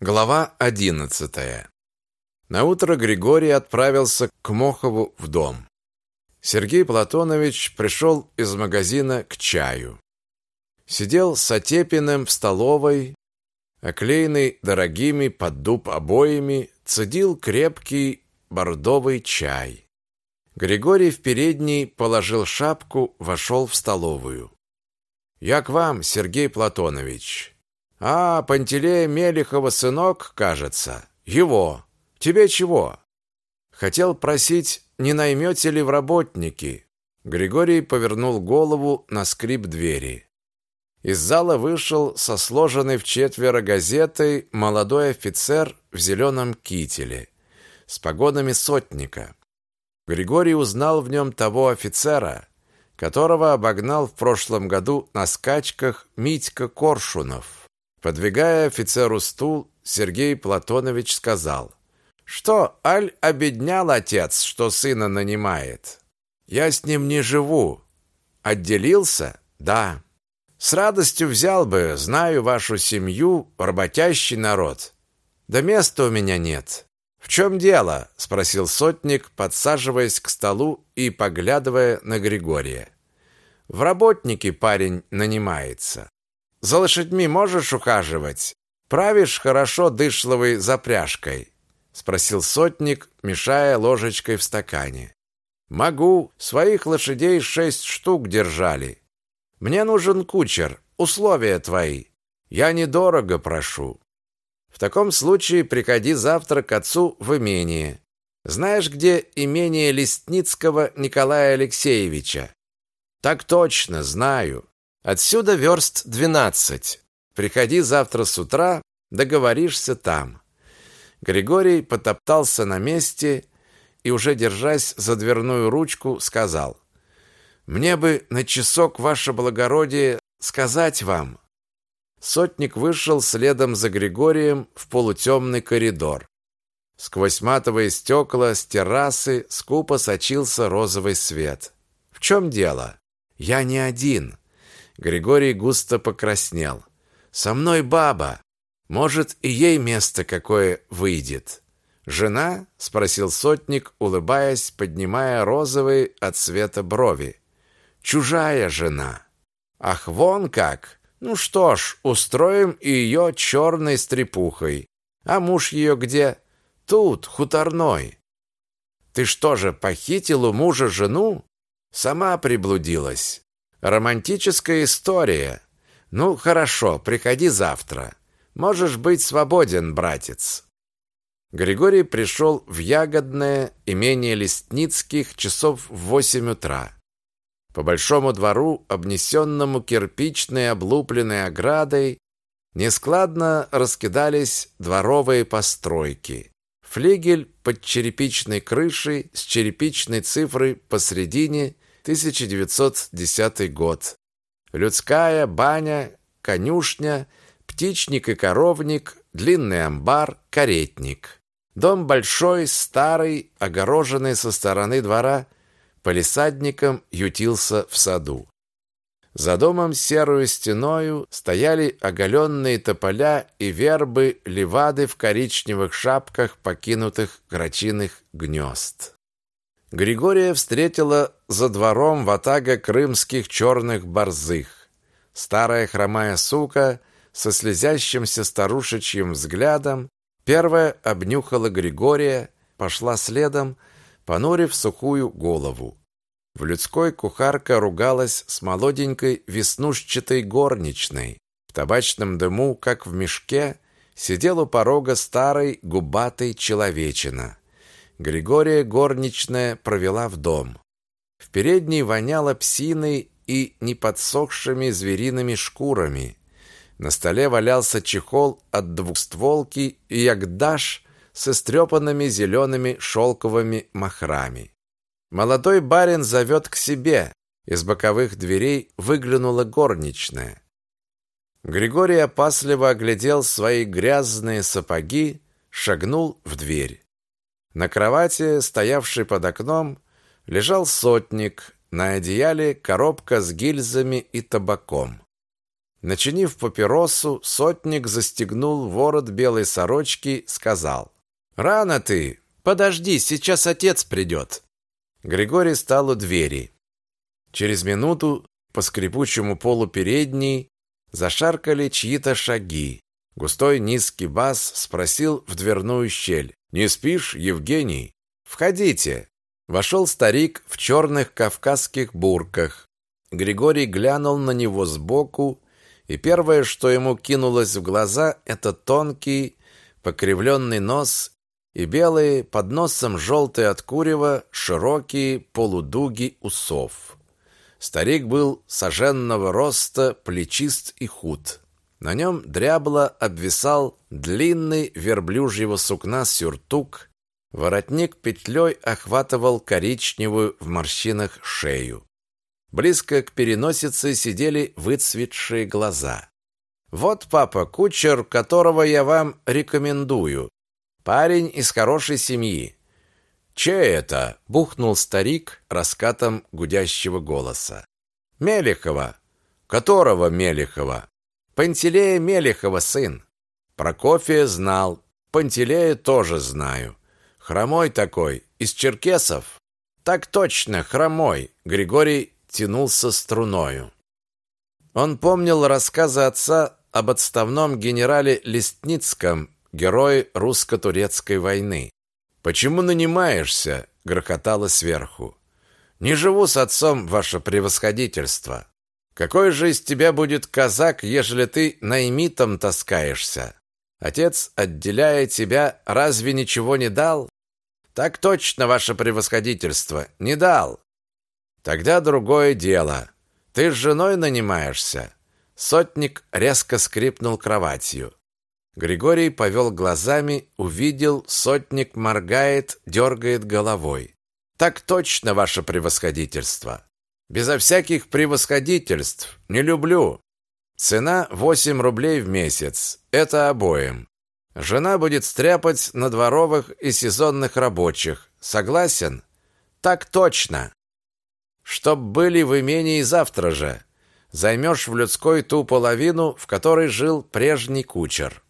Глава одиннадцатая. На утро Григорий отправился к Мохову в дом. Сергей Платонович пришел из магазина к чаю. Сидел с Отепиным в столовой, оклеенный дорогими под дуб обоями, цедил крепкий бордовый чай. Григорий в передней положил шапку, вошел в столовую. «Я к вам, Сергей Платонович». А, Пантелея Мелихова сынок, кажется. Его. Тебе чего? Хотел просить, не наймете ли в работники? Григорий повернул голову на скрип двери. Из зала вышел со сложенной в четверо газетой молодой офицер в зеленом кителе с погонами сотника. Григорий узнал в нем того офицера, которого обогнал в прошлом году на скачках Митька Коршунов. Подвигая офицеру стул, Сергей Платонович сказал: "Что, аль обеднял отец, что сына нанимает? Я с ним не живу. Отделился? Да. С радостью взял бы, знаю вашу семью, работящий народ. Да места у меня нет. В чем дело? спросил сотник, подсаживаясь к столу и поглядывая на Григория. В работники парень нанимается. За лошадьми можешь ухаживать? Правишь хорошо дышловой запряжкой?» Спросил сотник, мешая ложечкой в стакане. «Могу. Своих лошадей шесть штук держали. Мне нужен кучер. Условия твои. Я недорого прошу. В таком случае приходи завтра к отцу в имение. Знаешь, где имение Листницкого Николая Алексеевича? Так точно, знаю. Отсюда верст двенадцать. Приходи завтра с утра, договоришься там. Григорий потоптался на месте и уже держась за дверную ручку, сказал: "Мне бы на часок, ваше благородие, сказать вам". Сотник вышел следом за Григорием в полутемный коридор. Сквозь матовые стекла с террасы скупо сочился розовый свет. В чем дело? Я не один. Григорий густо покраснел. Со мной баба. Может, и ей место какое выйдет. Жена? спросил сотник, улыбаясь, поднимая розовые от цвета брови. Чужая жена. Ах, вон как. Ну что ж, устроим и ее черной стрепухой. А муж ее где? Тут, хуторной. Ты что же, похитил у мужа жену? Сама приблудилась. Романтическая история. Ну, хорошо, приходи завтра. Можешь быть свободен, братец. Григорий пришел в ягодное имение Листницких часов в восемь утра. По большому двору, обнесенному кирпичной облупленной оградой, нескладно раскидались дворовые постройки. Флигель под черепичной крышей с черепичной цифрой посредине 1910 год. Людская баня, конюшня, птичник и коровник, длинный амбар, каретник. Дом большой, старый, огороженный со стороны двора, полисадником ютился в саду. За домом серую стеною стояли оголенные тополя и вербы левады в коричневых шапках покинутых грачиных гнезд. Григория встретила за двором ватага крымских черных борзых. Старая хромая сука со слезящимся старушечьим взглядом первая обнюхала Григория, пошла следом, понурив сухую голову. В людской кухарка ругалась с молоденькой веснушчатой горничной. В табачном дыму, как в мешке, сидел у порога старый губатый человечина. Григория горничная провела в дом. В передней воняло псиной и неподсохшими звериными шкурами. На столе валялся чехол от двухстволки и ягдаш с истрепанными зелеными шелковыми махрами. Молодой барин зовет к себе. Из боковых дверей выглянула горничная. Григорий опасливо оглядел свои грязные сапоги, шагнул в дверь. На кровати, стоявшей под окном, лежал сотник, на одеяле коробка с гильзами и табаком. Начинив папиросу, сотник застегнул ворот белой сорочки, сказал. «Рано ты! Подожди, сейчас отец придет!» Григорий стал у двери. Через минуту по скрипучему полу передней зашаркали чьи-то шаги. Густой низкий бас спросил в дверную щель. «Не спишь, Евгений?» «Входите!» Вошел старик в черных кавказских бурках. Григорий глянул на него сбоку, и первое, что ему кинулось в глаза, это тонкий, покривленный нос и белые, под носом желтые от курева, широкие полудуги усов. Старик был соженного роста, плечист и худ. На нем дрябло обвисал длинный верблюжьего сукна сюртук, воротник петлей охватывал коричневую в морщинах шею. Близко к переносице сидели выцветшие глаза. «Вот, папа, кучер, которого я вам рекомендую. Парень из хорошей семьи». «Чей это?» — бухнул старик раскатом гудящего голоса. «Мелехова». «Которого Мелехова?» «Пантелея Мелехова, сын». Прокофия знал, Пантелея тоже знаю. Хромой такой, из черкесов. Так точно, хромой. Григорий тянулся струною. Он помнил рассказы отца об отставном генерале Листницком, герое русско-турецкой войны. «Почему нанимаешься?» — грохотало сверху. «Не живу с отцом, ваше превосходительство. Какой же из тебя будет казак, ежели ты наймитом таскаешься? Отец, отделяя тебя, разве ничего не дал?» «Так точно, ваше превосходительство, не дал. Тогда другое дело. Ты с женой нанимаешься. Сотник резко скрипнул кроватью. Григорий повел глазами, увидел, сотник моргает, дергает головой. Так точно, ваше превосходительство. Безо всяких превосходительств. Не люблю. Цена 8 рублей в месяц. Это обоим. Жена будет стряпать на дворовых и сезонных рабочих. Согласен? Так точно. Чтоб были в имении завтра же. Займешь в людской ту половину, в которой жил прежний кучер.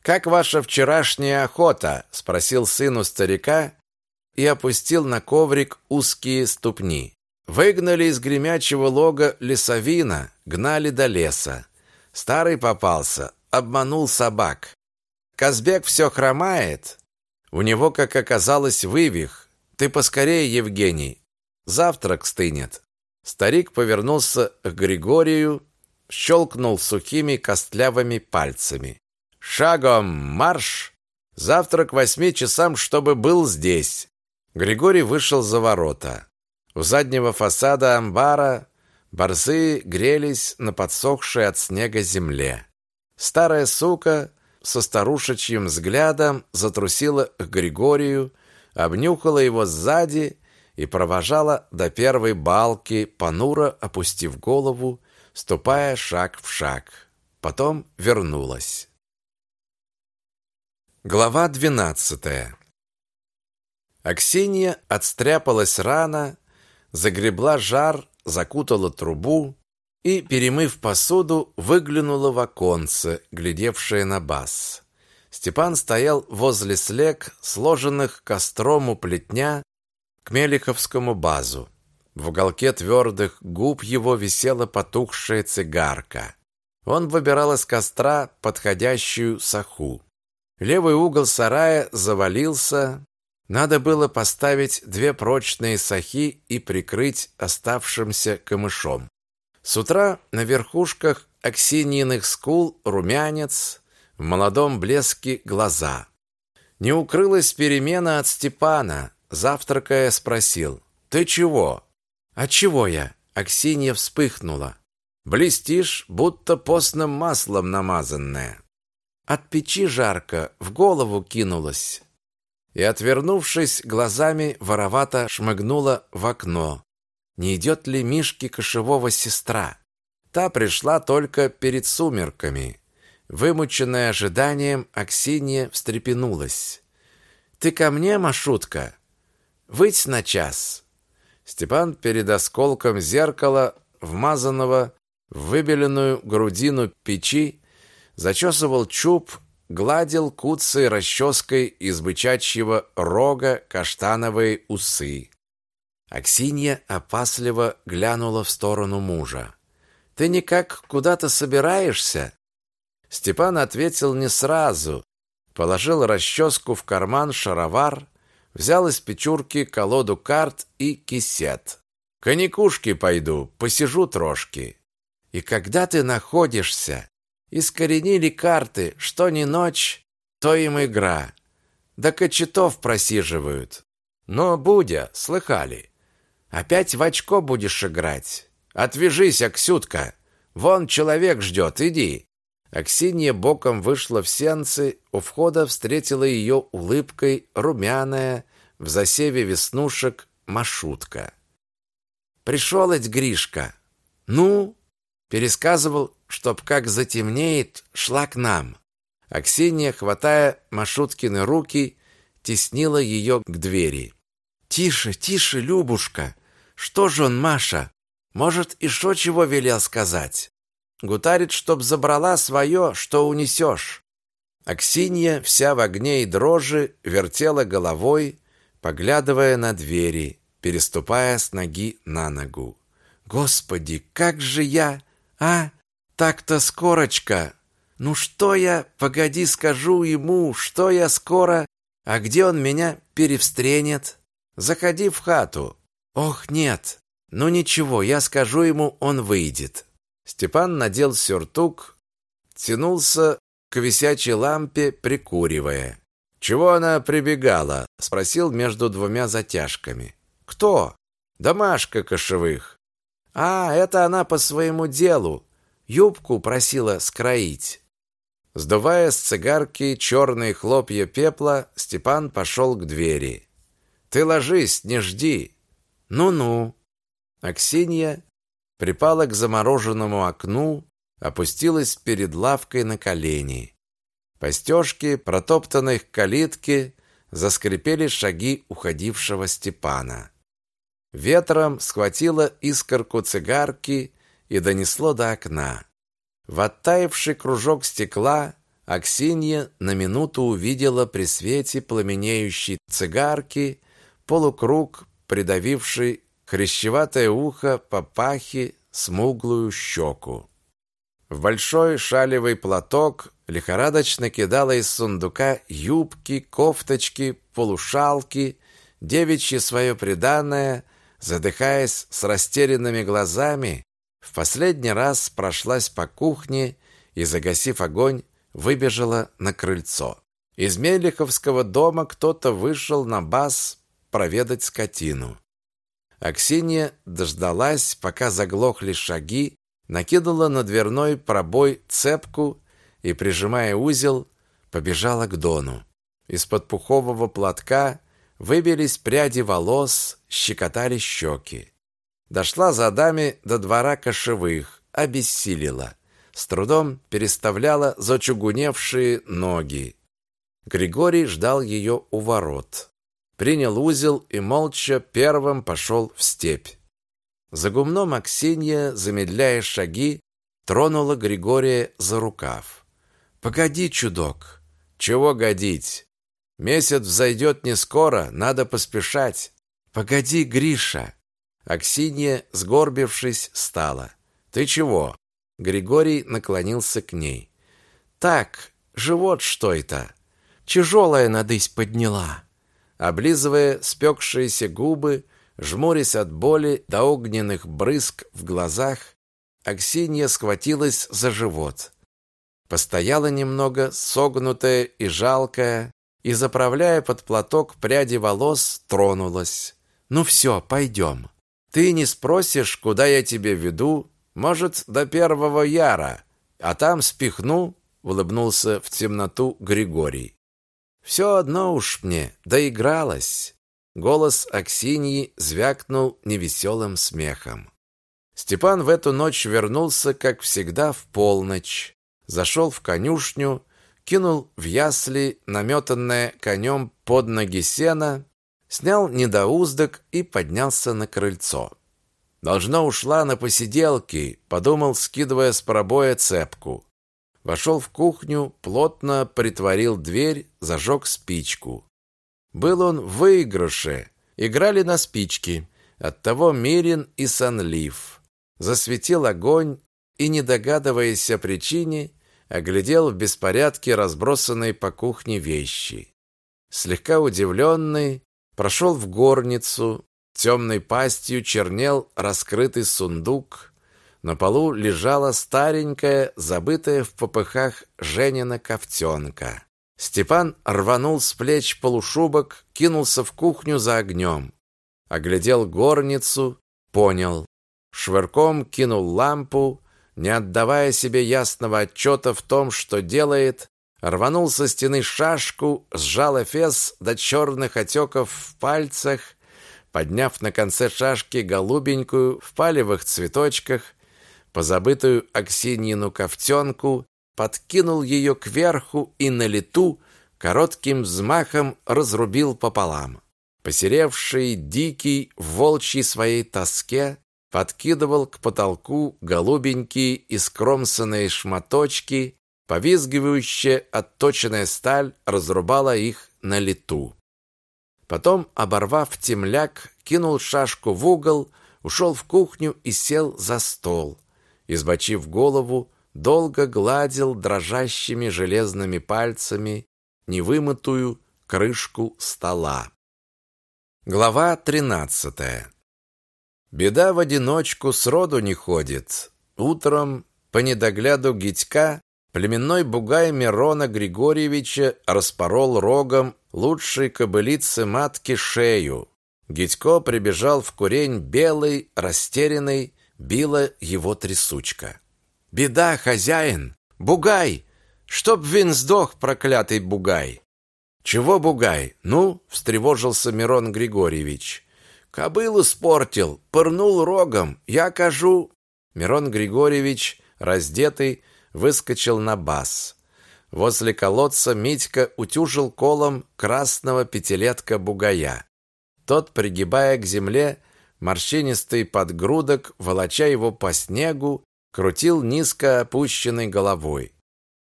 Как ваша вчерашняя охота? спросил сын у старика и опустил на коврик узкие ступни. Выгнали из гремячего лога лесовина, гнали до леса. Старый попался, обманул собак. Казбек все хромает. У него, как оказалось, вывих. Ты поскорее, Евгений, Завтрак стынет. Старик повернулся к Григорию, щелкнул сухими костлявыми пальцами. Шагом марш! Завтра к восьми часам, чтобы был здесь. Григорий вышел за ворота. У заднего фасада амбара борзы грелись на подсохшей от снега земле. Старая сука со старушечьим взглядом затрусила к Григорию, обнюхала его сзади и провожала до первой балки, понуро опустив голову, ступая шаг в шаг. Потом вернулась. Глава двенадцатая. Аксинья отстряпалась рано, загребла жар, закутала трубу и, перемыв посуду, выглянула в оконце, глядевшее на бас. Степан стоял возле слег, сложенных костром у плетня, к Мелиховскому базу. В уголке твердых губ его висела потухшая цигарка. Он выбирал из костра подходящую саху. Левый угол сарая завалился. Надо было поставить две прочные сахи и прикрыть оставшимся камышом. С утра на верхушках аксиньиных скул румянец, в молодом блеске глаза. Не укрылась перемена от Степана, Завтракая, спросил. «Ты чего?» «А чего я?» Аксинья вспыхнула. «Блестишь, будто постным маслом намазанная». От печи жарко, в голову кинулась. И, отвернувшись глазами, воровато шмыгнула в окно. Не идет ли Мишки кошевого сестра? Та пришла только перед сумерками. Вымученная ожиданием, Аксинья встрепенулась. «Ты ко мне, Машутка?» Выйдь на час. Степан перед осколком зеркала, вмазанного в выбеленную грудину печи, зачесывал чуб, гладил куцей расческой из бычачьего рога каштановые усы. Аксинья опасливо глянула в сторону мужа. «Ты никак куда-то собираешься?» Степан ответил не сразу, положил расческу в карман шаровар, взял из печурки колоду карт и кисет. «Коньякушки пойду, посижу трошки». «И когда ты находишься?» Искоренили карты, что ни ночь, то им игра. Да кочетов просиживают. Но, Будя, слыхали, опять в очко будешь играть. Отвяжись, Аксютка, вон человек ждет, иди. Аксинья боком вышла в сенцы, у входа встретила ее улыбкой румяная, в засеве веснушек Машутка. Пришел ведь Гришка. Ну, пересказывал чтоб как затемнеет, шла к нам. Аксинья, хватая Машуткины руки, теснила ее к двери. «Тише, тише, Любушка! Что же он, Маша? Может, и шо чего велел сказать? Гутарит, чтоб забрала свое, что унесешь». Аксинья, вся в огне и дрожи, вертела головой, поглядывая на двери, переступая с ноги на ногу. «Господи, как же я, а?» Так-то скорочка. Ну что я, погоди, скажу ему, что я скоро, а где он меня перевстренет? Заходи в хату. Ох, нет. Ну ничего, я скажу ему, он выйдет. Степан надел сюртук, тянулся к висячей лампе, прикуривая. «Чего она прибегала?» — спросил между двумя затяжками. «Кто?» «Домашка кошевых». «А, это она по своему делу. Юбку просила скроить. Сдувая с цигарки черные хлопья пепла, Степан пошел к двери. Ты ложись, не жди. Ну-ну. Аксинья припала к замороженному окну, опустилась перед лавкой на колени. По стежке, протоптанной к калитке, заскрипели шаги уходившего Степана. Ветром схватила искорку цигарки и донесло до окна. В оттаивший кружок стекла Аксинья на минуту увидела при свете пламенеющей цигарки полукруг, придавивший хрящеватое ухо папахи смуглую щеку. В большой шалевый платок лихорадочно кидала из сундука юбки, кофточки, полушалки, девичье свое приданное, задыхаясь с растерянными глазами, в последний раз прошлась по кухне и, загасив огонь, выбежала на крыльцо. Из Мелиховского дома кто-то вышел на бас проведать скотину. Аксинья дождалась, пока заглохли шаги, накинула на дверной пробой цепку и, прижимая узел, побежала к Дону. Из-под пухового платка выбились пряди волос, щекотали щеки. Дошла за дами до двора кошевых, обессилила. С трудом переставляла зачугуневшие ноги. Григорий ждал ее у ворот. Принял узел и молча первым пошел в степь. За гумном Аксинья, замедляя шаги, тронула Григория за рукав. «Погоди, чудок!» «Чего годить? Месяц взойдет не скоро, надо поспешать!» «Погоди, Гриша!» Аксинья, сгорбившись, стала. «Ты чего?» Григорий наклонился к ней. «Так, живот что это? Тяжелая надысь подняла». Облизывая спекшиеся губы, жмурясь от боли до огненных брызг в глазах, Аксинья схватилась за живот. Постояла немного, согнутая и жалкая, и, заправляя под платок пряди волос, тронулась. «Ну все, пойдем». Ты не спросишь, куда я тебя веду, может, до первого яра, а там спихну, улыбнулся в темноту Григорий. Все одно уж мне, доигралась. Голос Аксиньи звякнул невеселым смехом. Степан в эту ночь вернулся, как всегда, в полночь. Зашел в конюшню, кинул в ясли наметанное конем под ноги сена снял недоуздок и поднялся на крыльцо. Должно ушла на посиделки, подумал, скидывая с пробоя цепку. Вошел в кухню, плотно притворил дверь, зажег спичку. Был он в выигрыше. Играли на спички. Оттого мирен и сонлив. Засветил огонь и, не догадываясь о причине, оглядел в беспорядке разбросанные по кухне вещи. Слегка удивленный, прошел в горницу, темной пастью чернел раскрытый сундук, на полу лежала старенькая, забытая в попыхах Женина ковтенка. Степан рванул с плеч полушубок, кинулся в кухню за огнем. Оглядел горницу, понял. Швырком кинул лампу, не отдавая себе ясного отчета в том, что делает, рванул со стены шашку, сжал эфес до черных отеков в пальцах, подняв на конце шашки голубенькую в палевых цветочках, позабытую Аксиньину ковтенку, подкинул ее кверху и на лету коротким взмахом разрубил пополам. Посеревший, дикий, в волчьей своей тоске, подкидывал к потолку голубенькие искромсанные шматочки, повизгивающая отточенная сталь разрубала их на лету. Потом, оборвав темляк, кинул шашку в угол, ушел в кухню и сел за стол. Избочив голову, долго гладил дрожащими железными пальцами невымытую крышку стола. Глава тринадцатая. Беда в одиночку сроду не ходит. Утром по недогляду Гитька племенной бугай Мирона Григорьевича распорол рогом лучшей кобылицы матки шею. Гитько прибежал в курень белый, растерянный, била его трясучка. «Беда, хозяин! Бугай! Чтоб вин сдох, проклятый бугай!» «Чего бугай? Ну?» — встревожился Мирон Григорьевич. Кобылу спортил, пырнул рогом. Я кажу...» Мирон Григорьевич, раздетый, выскочил на бас. Возле колодца Митька утюжил колом красного пятилетка бугая. Тот, пригибая к земле, морщинистый подгрудок, волоча его по снегу, крутил низко опущенной головой.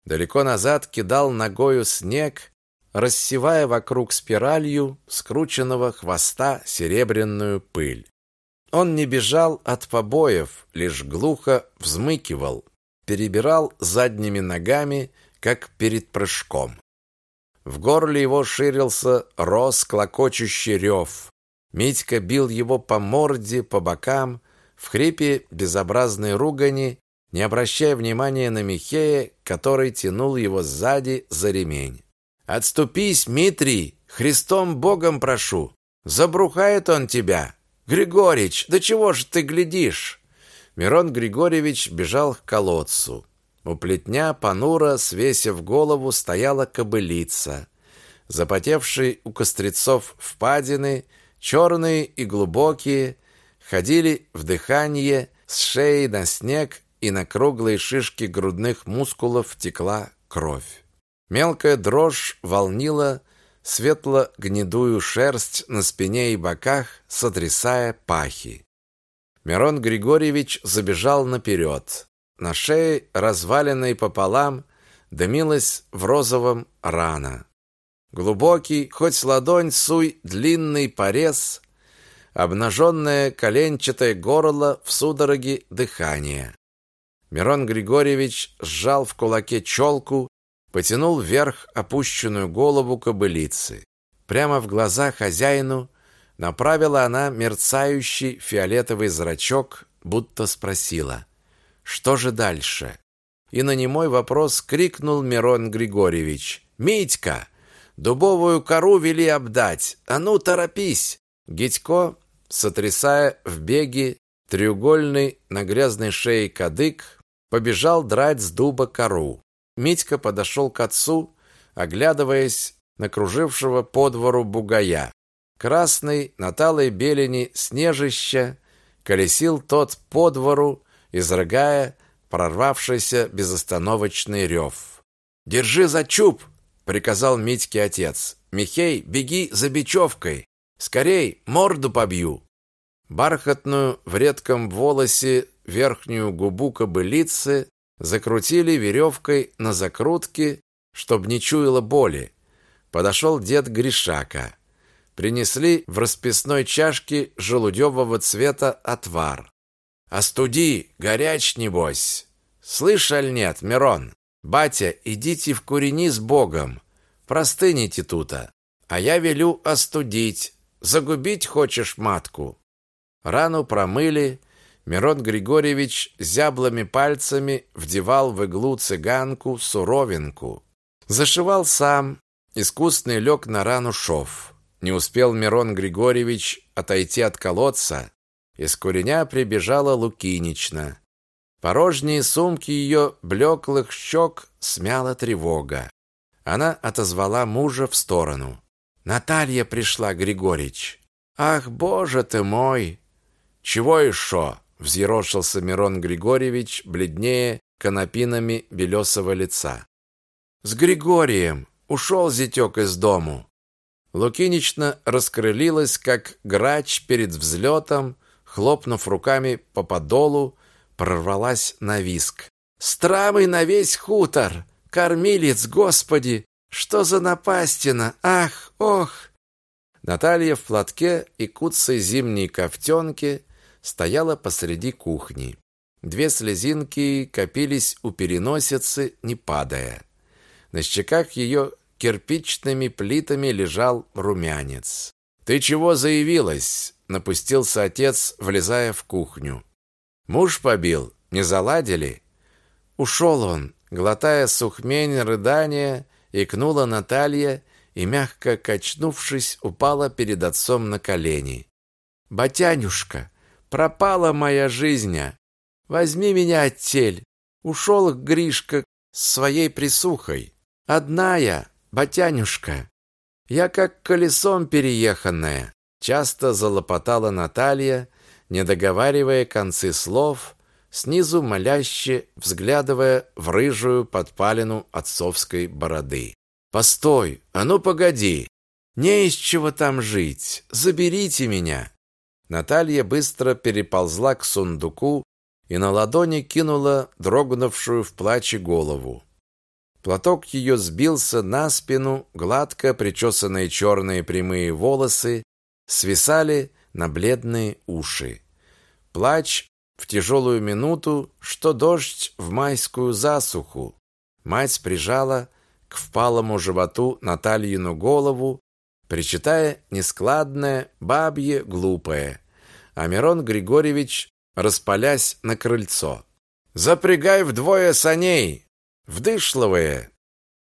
Далеко назад кидал ногою снег, рассевая вокруг спиралью скрученного хвоста серебряную пыль. Он не бежал от побоев, лишь глухо взмыкивал, перебирал задними ногами, как перед прыжком. В горле его ширился рос клокочущий рев. Митька бил его по морде, по бокам, в хрипе безобразной ругани, не обращая внимания на Михея, который тянул его сзади за ремень. Отступись, Митрий, Христом Богом прошу. Забрухает он тебя. Григорич, да чего ж ты глядишь? Мирон Григорьевич бежал к колодцу. У плетня понуро, свесив голову, стояла кобылица. Запотевшие у кострецов впадины, черные и глубокие, ходили в дыхание, с шеи на снег и на круглые шишки грудных мускулов текла кровь. Мелкая дрожь волнила светло-гнедую шерсть на спине и боках, сотрясая пахи. Мирон Григорьевич забежал наперед. На шее, разваленной пополам, дымилась в розовом рана. Глубокий, хоть ладонь суй, длинный порез, обнаженное коленчатое горло в судороге дыхания. Мирон Григорьевич сжал в кулаке челку, потянул вверх опущенную голову кобылицы. Прямо в глаза хозяину направила она мерцающий фиолетовый зрачок, будто спросила: "Что же дальше?" И на немой вопрос крикнул Мирон Григорьевич: "Митька, дубовую кору вели обдать. А ну торопись!" Гитько, сотрясая в беге треугольный на грязной шее кадык, побежал драть с дуба кору. Митька подошел к отцу, оглядываясь на кружившего по двору бугая. Красный на талой белени снежища колесил тот по двору, изрыгая прорвавшийся безостановочный рев. «Держи за чуб!» — приказал Митьке отец. «Михей, беги за бечевкой! Скорей, морду побью!» бархатную в редком волосе верхнюю губу кобылицы закрутили веревкой на закрутке, чтоб не чуяло боли. Подошел дед Гришака. Принесли в расписной чашке желудевого цвета отвар. «Остуди, горяч, небось!» «Слышь, аль нет, Мирон? Батя, идите в курени с Богом. Простыните тута. А я велю остудить. Загубить хочешь матку?» Рану промыли. Мирон Григорьевич зяблыми пальцами вдевал в иглу цыганку суровинку. Зашивал сам. Искусный лег на рану шов. Не успел Мирон Григорьевич отойти от колодца. Из куреня прибежала Лукинична. Порожние сумки ее блеклых щек смяла тревога. Она отозвала мужа в сторону. Наталья пришла, Григорич. Ах, боже ты мой! Чего еще? Взъерошился Мирон Григорьевич, бледнее конопинами белесого лица. С Григорием ушел зятек из дому. Лукинична раскрылилась, как грач перед взлетом, хлопнув руками по подолу, прорвалась на виск. «Страмый на весь хутор! Кормилец, Господи! Что за напастина! Ах, ох!» Наталья в платке и куцей зимней ковтенке стояла посреди кухни. Две слезинки копились у переносицы, не падая. На щеках ее кирпичными плитами лежал румянец. «Ты чего заявилась?» — напустился отец, влезая в кухню. «Муж побил? Не заладили?» Ушел он, глотая сухмень рыдания, икнула Наталья и, мягко качнувшись, упала перед отцом на колени. «Батянюшка, пропала моя жизнь! Возьми меня оттель!» Ушел Гришка с своей присухой. Одна я, батянюшка. Я как колесом перееханная. Часто залопотала Наталья, не договаривая концы слов, снизу моляще взглядывая в рыжую подпалину отцовской бороды. Постой, а ну погоди. Не из чего там жить. Заберите меня. Наталья быстро переползла к сундуку и на ладони кинула дрогнувшую в плаче голову. Платок ее сбился на спину, гладко причесанные черные прямые волосы свисали на бледные уши. Плач в тяжелую минуту, что дождь в майскую засуху. Мать прижала к впалому животу Натальину голову, причитая нескладное, бабье, глупое. А Мирон Григорьевич, распалясь на крыльцо. «Запрягай вдвое саней! Вдышловые!»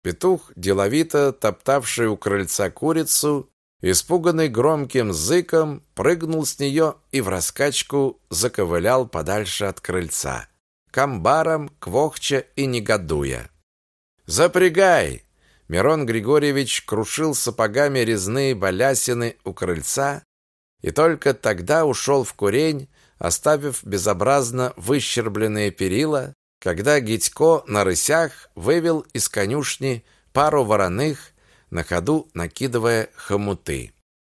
Петух, деловито топтавший у крыльца курицу, испуганный громким зыком, прыгнул с нее и в раскачку заковылял подальше от крыльца, камбаром, квохча и негодуя. «Запрягай!» Мирон Григорьевич крушил сапогами резные балясины у крыльца и только тогда ушел в курень, оставив безобразно выщербленные перила, когда Гитько на рысях вывел из конюшни пару вороных на ходу накидывая хомуты.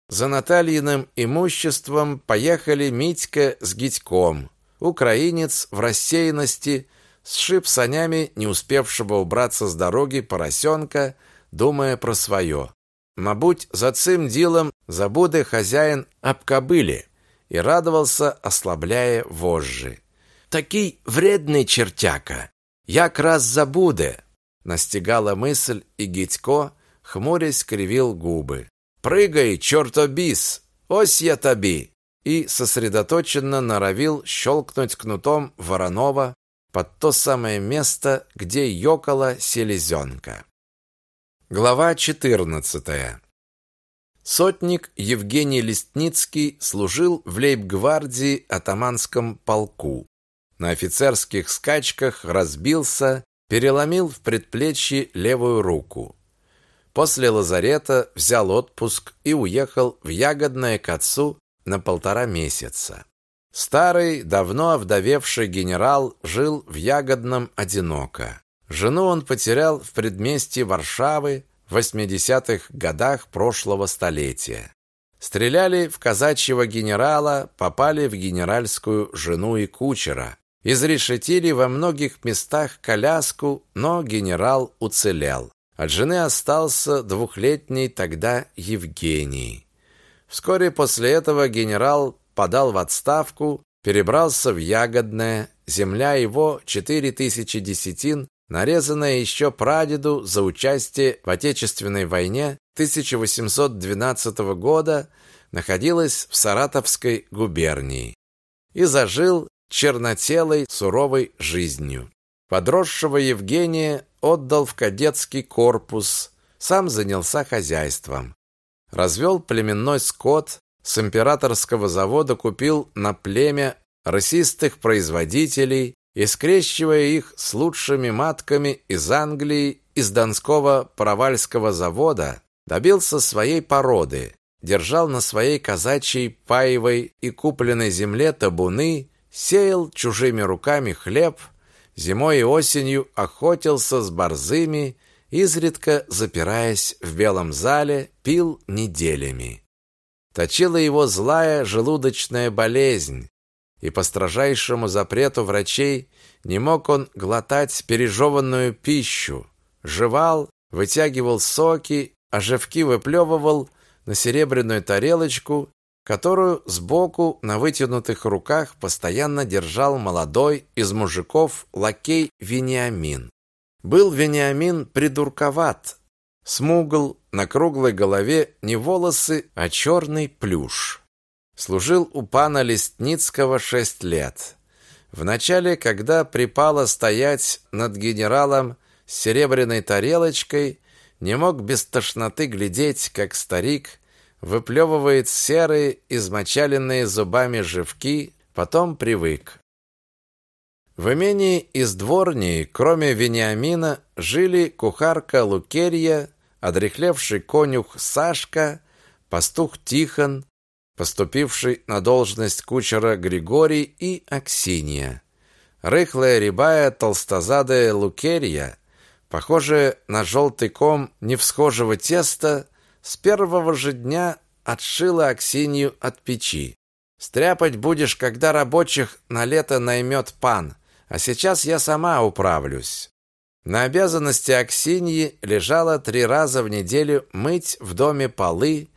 За Натальиным имуществом поехали Митька с Гитьком. Украинец в рассеянности сшиб санями не успевшего убраться с дороги поросенка, думая про свое. Мабуть, за цим ділом забуде хозяин об кобыле и радовался, ослабляя вожжи. Такий вредный чертяка, як раз забуде, настигала мысль, и Гитько хмурясь, кривил губы. «Прыгай, чортобіс! Ось я тобі!» и сосредоточенно норовил щелкнуть кнутом Воронова под то самое место, где ёкала селезенка. Глава 14. Сотник Евгений Листницкий служил в лейб-гвардии атаманском полку. На офицерских скачках разбился, переломил в предплечье левую руку. После лазарета взял отпуск и уехал в Ягодное к отцу на полтора месяца. Старый, давно овдовевший генерал жил в Ягодном одиноко. Жену он потерял в предместье Варшавы в 80-х годах прошлого столетия. Стреляли в казачьего генерала, попали в генеральскую жену и кучера. Изрешетили во многих местах коляску, но генерал уцелел. От жены остался двухлетний тогда Евгений. Вскоре после этого генерал подал в отставку, перебрался в Ягодное, земля его четыре тысячи десятин, нарезанная еще прадеду за участие в Отечественной войне 1812 года, находилась в Саратовской губернии. И зажил чернотелой, суровой жизнью. Подросшего Евгения отдал в кадетский корпус, сам занялся хозяйством. Развел племенной скот, с императорского завода купил на племя расистых производителей и, скрещивая их с лучшими матками из Англии, из Донского Провальского завода, добился своей породы, держал на своей казачьей паевой и купленной земле табуны сеял чужими руками хлеб, зимой и осенью охотился с борзыми, изредка запираясь в белом зале, пил неделями. Точила его злая желудочная болезнь, и по строжайшему запрету врачей не мог он глотать пережеванную пищу, жевал, вытягивал соки, а живки выплевывал на серебряную тарелочку которую сбоку на вытянутых руках постоянно держал молодой из мужиков лакей Вениамин. Был Вениамин придурковат, смугл, на круглой голове не волосы, а черный плюш. Служил у пана Лестницкого шесть лет. Вначале, когда припало стоять над генералом с серебряной тарелочкой, не мог без тошноты глядеть, как старик выплевывает серые, измочаленные зубами живки, потом привык. В имении из дворни, кроме Вениамина, жили кухарка Лукерья, одрехлевший конюх Сашка, пастух Тихон, поступивший на должность кучера Григорий и Аксинья. Рыхлая рябая толстозадая Лукерья, похожая на желтый ком невсхожего теста, с первого же дня отшила Аксинью от печи. Стряпать будешь, когда рабочих на лето наймет пан, а сейчас я сама управлюсь. На обязанности Аксиньи лежало три раза в неделю мыть в доме полы,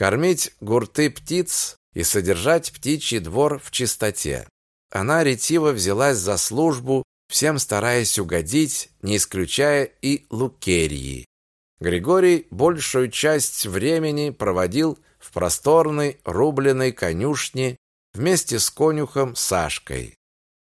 кормить гурты птиц и содержать птичий двор в чистоте. Она ретиво взялась за службу, всем стараясь угодить, не исключая и Лукерии. Григорий большую часть времени проводил в просторной рубленой конюшне вместе с конюхом Сашкой.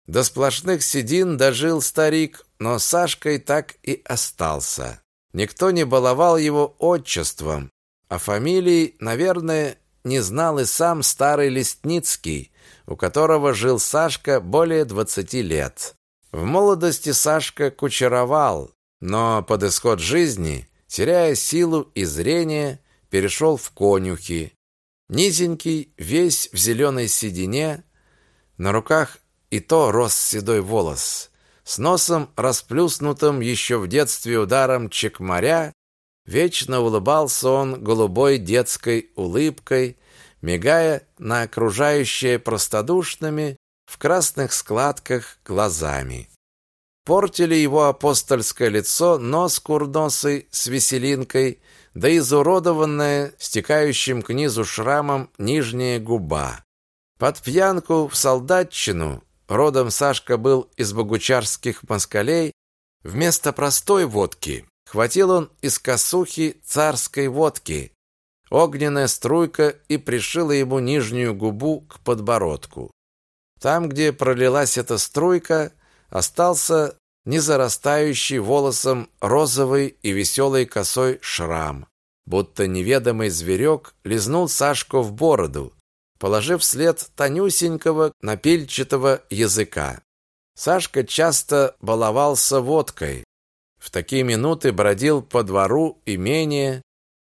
До сплошных седин дожил старик, но Сашкой так и остался. Никто не баловал его отчеством, а фамилии, наверное, не знал и сам старый Лестницкий, у которого жил Сашка более двадцати лет. В молодости Сашка кучеровал, но под исход жизни теряя силу и зрение, перешел в конюхи. Низенький, весь в зеленой седине, на руках и то рос седой волос. С носом, расплюснутым еще в детстве ударом чекмаря, вечно улыбался он голубой детской улыбкой, мигая на окружающее простодушными в красных складках глазами. Портили его апостольское лицо нос курносый с веселинкой, да изуродованная стекающим к низу шрамом нижняя губа. Под пьянку в солдатчину, родом Сашка был из богучарских москалей, вместо простой водки хватил он из косухи царской водки. Огненная струйка и пришила ему нижнюю губу к подбородку. Там, где пролилась эта струйка, остался незарастающий волосом розовый и веселой косой шрам. Будто неведомый зверек лизнул Сашку в бороду, положив след тонюсенького напильчатого языка. Сашка часто баловался водкой. В такие минуты бродил по двору имения.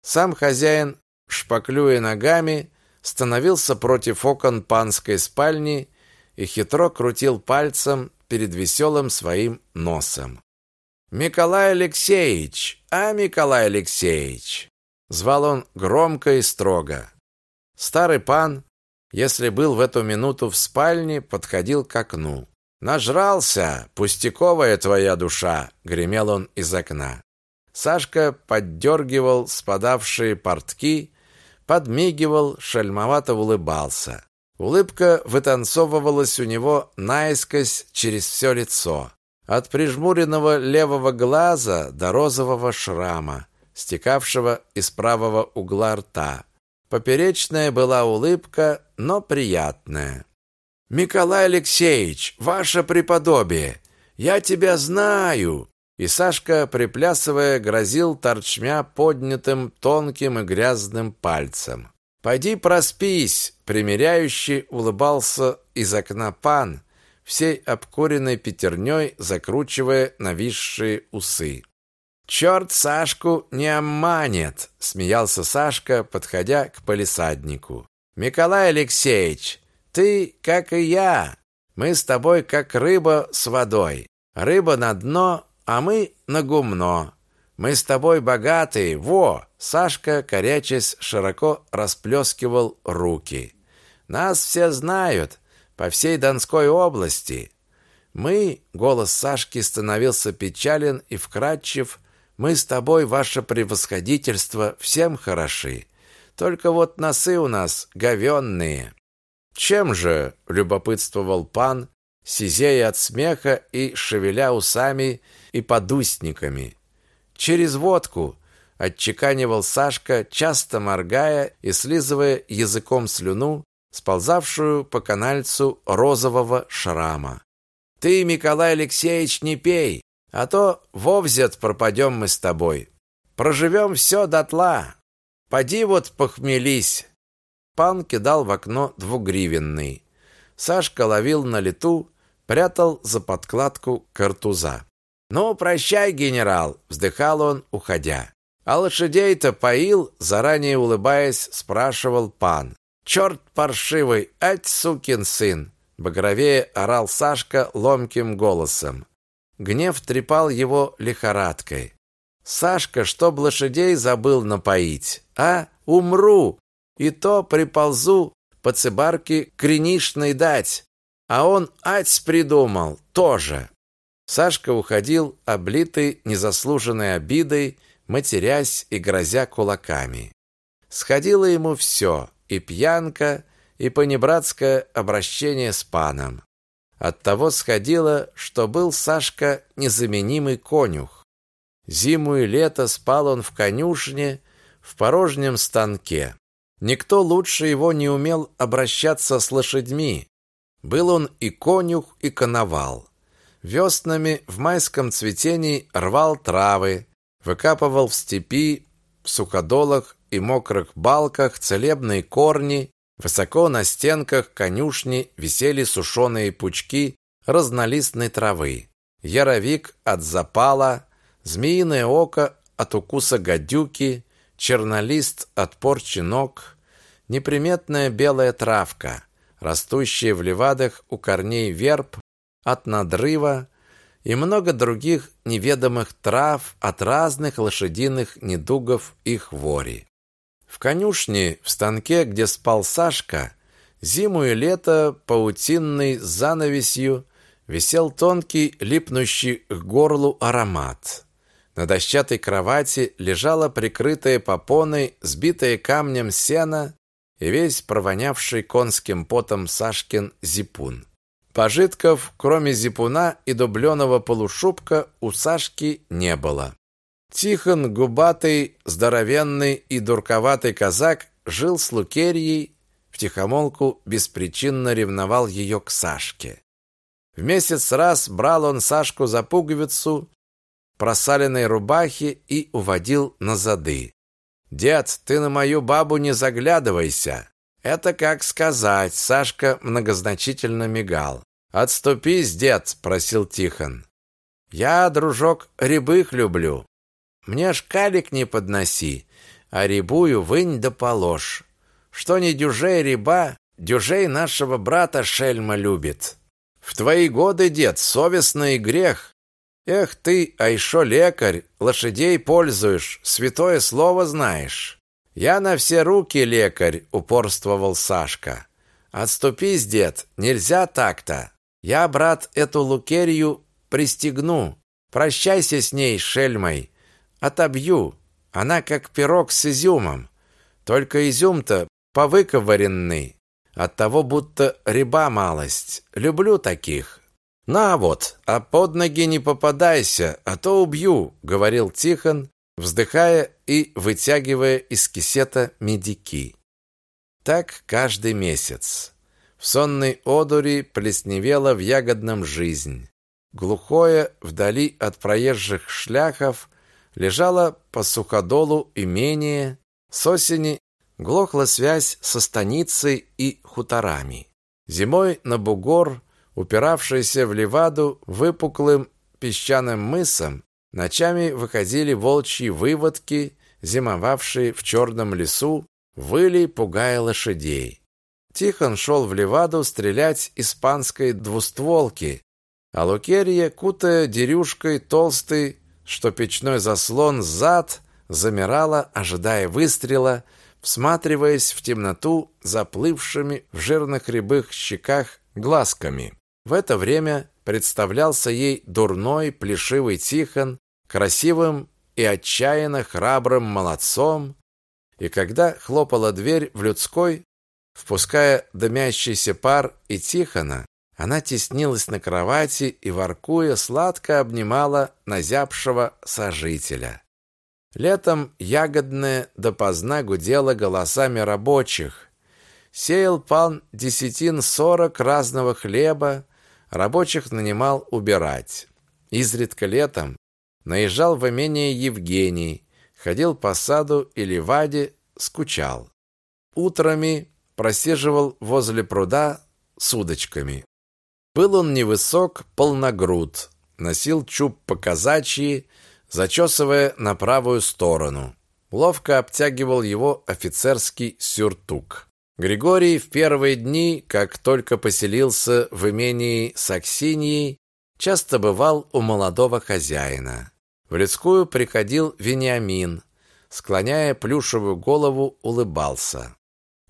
Сам хозяин, шпаклюя ногами, становился против окон панской спальни и хитро крутил пальцем перед веселым своим носом. «Миколай Алексеевич! А, Миколай Алексеевич!» Звал он громко и строго. Старый пан, если был в эту минуту в спальне, подходил к окну. «Нажрался, пустяковая твоя душа!» — гремел он из окна. Сашка поддергивал спадавшие портки, подмигивал, шальмовато улыбался. Улыбка вытанцовывалась у него наискось через все лицо. От прижмуренного левого глаза до розового шрама, стекавшего из правого угла рта. Поперечная была улыбка, но приятная. «Миколай Алексеевич, ваше преподобие, я тебя знаю!» И Сашка, приплясывая, грозил торчмя поднятым тонким и грязным пальцем. «Пойди проспись!» — примиряющий улыбался из окна пан, всей обкуренной пятерней закручивая нависшие усы. «Черт Сашку не обманет!» — смеялся Сашка, подходя к полисаднику. «Миколай Алексеевич, ты, как и я, мы с тобой как рыба с водой. Рыба на дно, а мы на гумно. Мы с тобой богатые, во!» Сашка, корячась, широко расплескивал руки. «Нас все знают, по всей Донской области. Мы, голос Сашки становился печален и вкрадчив, мы с тобой, ваше превосходительство, всем хороши. Только вот носы у нас говенные. Чем же, любопытствовал пан, сизея от смеха и шевеля усами и подусниками. Через водку, отчеканивал Сашка, часто моргая и слизывая языком слюну, сползавшую по канальцу розового шрама. Ты, Николай Алексеевич, не пей, а то вовзят пропадем мы с тобой. Проживем все дотла. Поди вот похмелись. Пан кидал в окно двугривенный. Сашка ловил на лету, прятал за подкладку картуза. «Ну, прощай, генерал!» — вздыхал он, уходя. «А лошадей-то поил?» — заранее улыбаясь, спрашивал пан. «Черт паршивый, ать сукин сын!» Багровее орал Сашка ломким голосом. Гнев трепал его лихорадкой. «Сашка, чтоб лошадей забыл напоить! А? Умру! И то приползу по цибарке кринишной дать! А он ать придумал! Тоже!» Сашка уходил, облитый незаслуженной обидой, матерясь и грозя кулаками. Сходило ему все и пьянка, и понебратское обращение с паном. От того сходило, что был Сашка незаменимый конюх. Зиму и лето спал он в конюшне, в порожнем станке. Никто лучше его не умел обращаться с лошадьми. Был он и конюх, и коновал. Веснами в майском цветении рвал травы, выкапывал в степи, в суходолах и мокрых балках целебные корни, высоко на стенках конюшни висели сушеные пучки разнолистной травы. Яровик от запала, змеиное око от укуса гадюки, чернолист от порчи ног, неприметная белая травка, растущая в левадах у корней верб от надрыва, и много других неведомых трав от разных лошадиных недугов и хвори. В конюшне, в станке, где спал Сашка, зиму и лето паутинной занавесью висел тонкий, липнущий к горлу аромат. На дощатой кровати лежала прикрытая попоной, сбитая камнем сена и весь провонявший конским потом Сашкин зипун. Пожитков, кроме зипуна и дубленого полушубка, у Сашки не было. Тихон, губатый, здоровенный и дурковатый казак, жил с Лукерьей, втихомолку беспричинно ревновал ее к Сашке. В месяц раз брал он Сашку за пуговицу просаленной рубахи и уводил на зады. «Дед, ты на мою бабу не заглядывайся!» Это как сказать, Сашка многозначительно мигал. Отступись, дед, просил Тихон. Я, дружок, рябых люблю. Мне ж калик не подноси, а рябую вынь да положь. Что не дюжей ряба, дюжей нашего брата шельма любит. В твои годы, дед, совестно и грех. Эх ты, а еще лекарь, лошадей пользуешь, святое слово знаешь. Я на все руки лекарь, упорствовал Сашка. Отступись, дед, нельзя так-то. Я, брат, эту Лукерью пристегну. Прощайся с ней, шельмой. Отобью. Она как пирог с изюмом. Только изюм-то повыковыренный. Оттого будто рыба малость. Люблю таких. На вот, а под ноги не попадайся, а то убью, говорил Тихон, вздыхая и вытягивая из кисета медики. Так каждый месяц. В сонной одури плесневела в ягодном жизнь. Глухое, вдали от проезжих шляхов, лежало по суходолу имение. С осени глохла связь со станицей и хуторами. Зимой на бугор, упиравшийся в леваду выпуклым песчаным мысом, ночами выходили волчьи выводки, зимовавшие в черном лесу, выли, пугая лошадей. Тихон шел в леваду стрелять испанской двустволки, а Лукерья, кутая дерюшкой толстый, что печной заслон зад, замирала, ожидая выстрела, всматриваясь в темноту заплывшими в жирных рябых щеках глазками. В это время представлялся ей дурной, плешивый Тихон, красивым и отчаянно храбрым молодцом, и когда хлопала дверь в людской, впуская дымящийся пар и Тихона, она теснилась на кровати и, воркуя, сладко обнимала назябшего сожителя. Летом ягодное допоздна гудело голосами рабочих. Сеял пан десятин сорок разного хлеба, рабочих нанимал убирать. Изредка летом наезжал в имение Евгений, ходил по саду или ваде, скучал. Утрами просиживал возле пруда с удочками. Был он невысок, полногруд, носил чуб по-казачьи, зачесывая на правую сторону. Ловко обтягивал его офицерский сюртук. Григорий в первые дни, как только поселился в имении Саксиньи, часто бывал у молодого хозяина. В людскую приходил Вениамин, склоняя плюшевую голову, улыбался.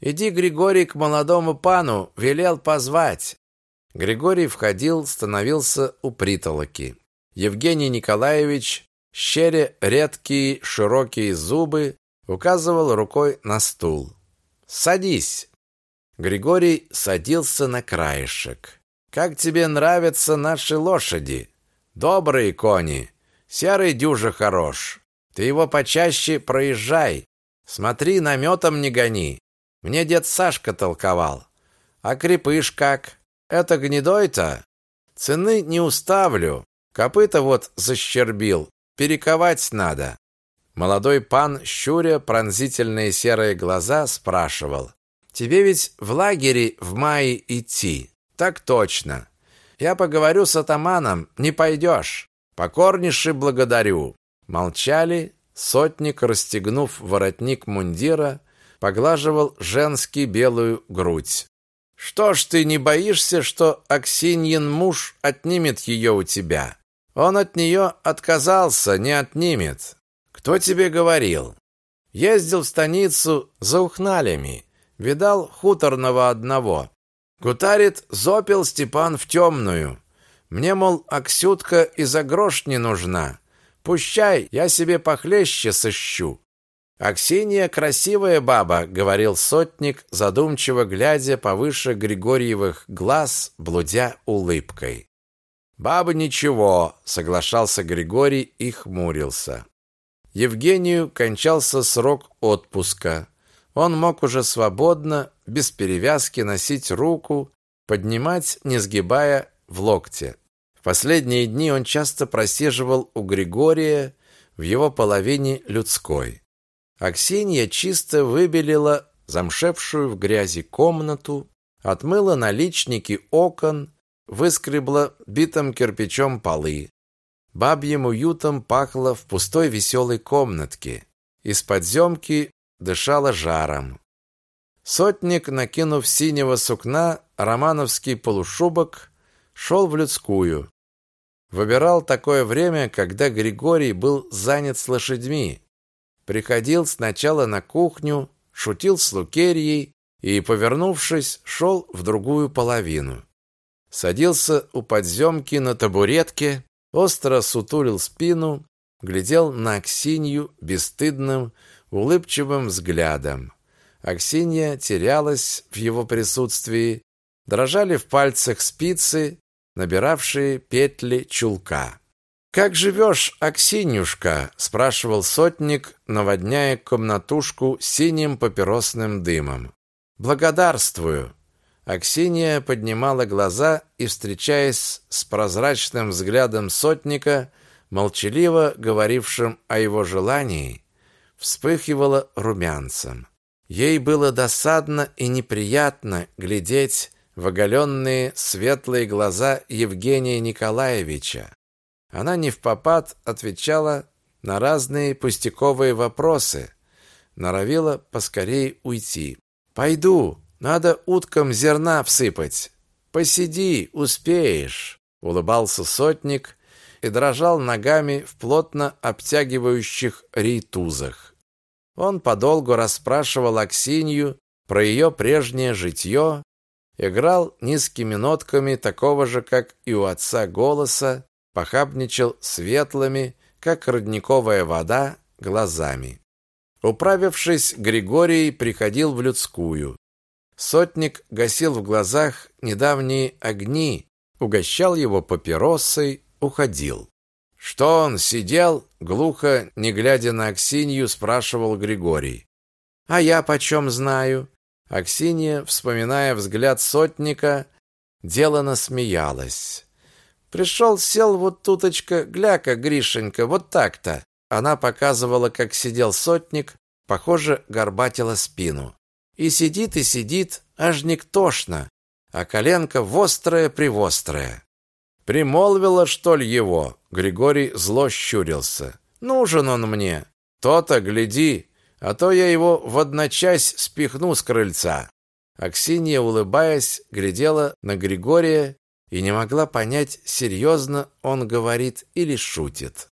«Иди, Григорий, к молодому пану, велел позвать». Григорий входил, становился у притолоки. Евгений Николаевич щеря редкие широкие зубы, указывал рукой на стул. «Садись!» Григорий садился на краешек. «Как тебе нравятся наши лошади? Добрые кони. Серый дюжа хорош. Ты его почаще проезжай. Смотри, наметом не гони. Мне дед Сашка толковал. А крепыш как? Это гнедой-то? Цены не уставлю. Копыта вот защербил. Перековать надо. Молодой пан, щуря пронзительные серые глаза, спрашивал. «Тебе ведь в лагере в мае идти?» «Так точно. Я поговорю с атаманом, не пойдешь. Покорнейше благодарю». Молчали. Сотник, расстегнув воротник мундира, поглаживал женский белую грудь. «Что ж ты не боишься, что Аксиньин муж отнимет ее у тебя? Он от нее отказался, не отнимет. Кто тебе говорил? Ездил в станицу за ухналями, видал хуторного одного. Гутарит, зопил Степан в темную. Мне, мол, Аксютка и за грош не нужна. Пущай, я себе похлеще сыщу. Аксинья красивая баба, говорил сотник, задумчиво глядя повыше Григорьевых глаз, блудя улыбкой. Баба ничего, соглашался Григорий и хмурился. Евгению кончался срок отпуска. Он мог уже свободно, без перевязки носить руку, поднимать, не сгибая в локте. В последние дни он часто просиживал у Григория в его половине людской. Аксинья чисто выбелила замшевшую в грязи комнату, отмыла наличники окон, выскребла битым кирпичом полы. Бабьим уютом пахло в пустой веселой комнатке. Из подземки дышало жаром. Сотник, накинув синего сукна романовский полушубок, шел в людскую. Выбирал такое время, когда Григорий был занят с лошадьми, приходил сначала на кухню, шутил с Лукерьей и, повернувшись, шел в другую половину. Садился у подземки на табуретке, остро сутулил спину, глядел на Аксинью бесстыдным, улыбчивым взглядом. Аксинья терялась в его присутствии, дрожали в пальцах спицы, набиравшие петли чулка. «Как живешь, Аксинюшка?» – спрашивал сотник, наводняя комнатушку синим папиросным дымом. «Благодарствую!» Аксинья поднимала глаза и, встречаясь с прозрачным взглядом сотника, молчаливо говорившим о его желании, вспыхивала румянцем. Ей было досадно и неприятно глядеть в оголенные светлые глаза Евгения Николаевича. Она не в попад отвечала на разные пустяковые вопросы, норовила поскорей уйти. «Пойду, надо уткам зерна всыпать. Посиди, успеешь», — улыбался сотник и дрожал ногами в плотно обтягивающих рейтузах. Он подолгу расспрашивал Аксинью про ее прежнее житье, играл низкими нотками такого же, как и у отца, голоса, похабничал светлыми, как родниковая вода, глазами. Управившись, Григорий приходил в людскую. Сотник гасил в глазах недавние огни, угощал его папиросой, уходил. Что он сидел, глухо, не глядя на Аксинью, спрашивал Григорий. А я почем знаю? Аксинья, вспоминая взгляд сотника, делано смеялась. Пришел, сел вот туточка, гляка, Гришенька, вот так-то. Она показывала, как сидел сотник, похоже, горбатила спину. И сидит, и сидит, аж никтошно, а коленка вострая-привострая. Примолвила, что ли, его? Григорий зло щурился. Нужен он мне. То-то, гляди, а то я его в одночась спихну с крыльца. Аксинья, улыбаясь, глядела на Григория и не могла понять, серьезно он говорит или шутит.